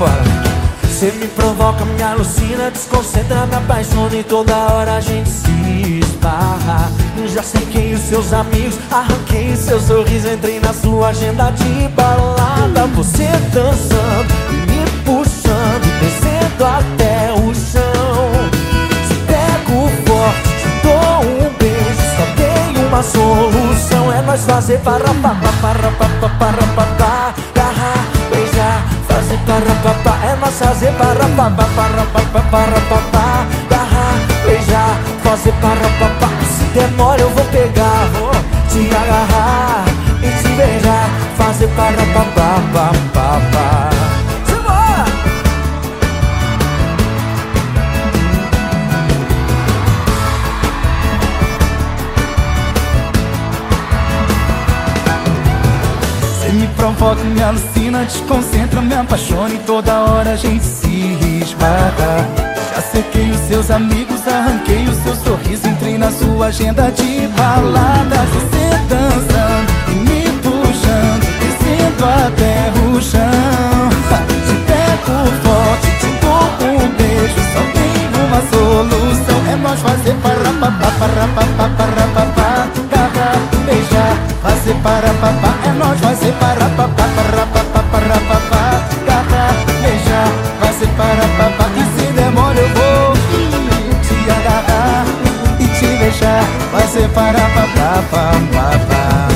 Você me provoca, me alucina, desconcentra, me apaixona e toda hora a gente se esbarra. Já sequei os seus amigos, arranquei seu sorriso, entrei na sua agenda de balada. Você dançando, me puxando, descendo até o chão. Te pego forte, te dou um beijo, só tem uma solução, é nós fazer para para para para para para para beijar, fazer para papá, é nós fazer para papá, para papá, para papá, barra, beijar, fazer para papá. Se demora eu vou pegar, vou te agarrar e te beijar, fazer para provoca, me alucina, desconcentra, me apaixona e toda hora a gente se esbarra. Já sequei os seus amigos, arranquei o seu sorriso, entrei na sua agenda de baladas. Você dançando e me puxando, descendo até o chão. Te pego forte, te dou um beijo, só tem uma solução, é nós fazer para papá, fazer para papá, é nós fazer para papá, para papá, para papá, gata, beijar, fazer para papá, e se demora eu vou te agarrar e te beijar, fazer para papá, papá, papá.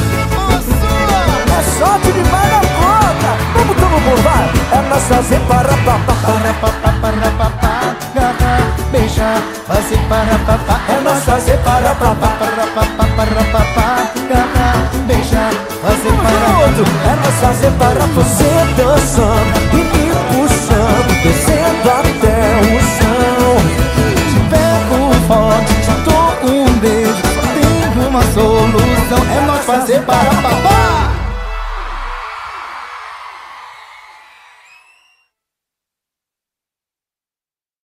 É sorte demais na conta, vamos mundo, vai! É nós fazer para papá, para papá, para papá, gata, beijar, fazer para papá, é nós fazer para papá, É nós fazer para você dançando E me puxando, descendo até o chão. Te pego forte, te dou um beijo Tem uma solução. É nós fazer para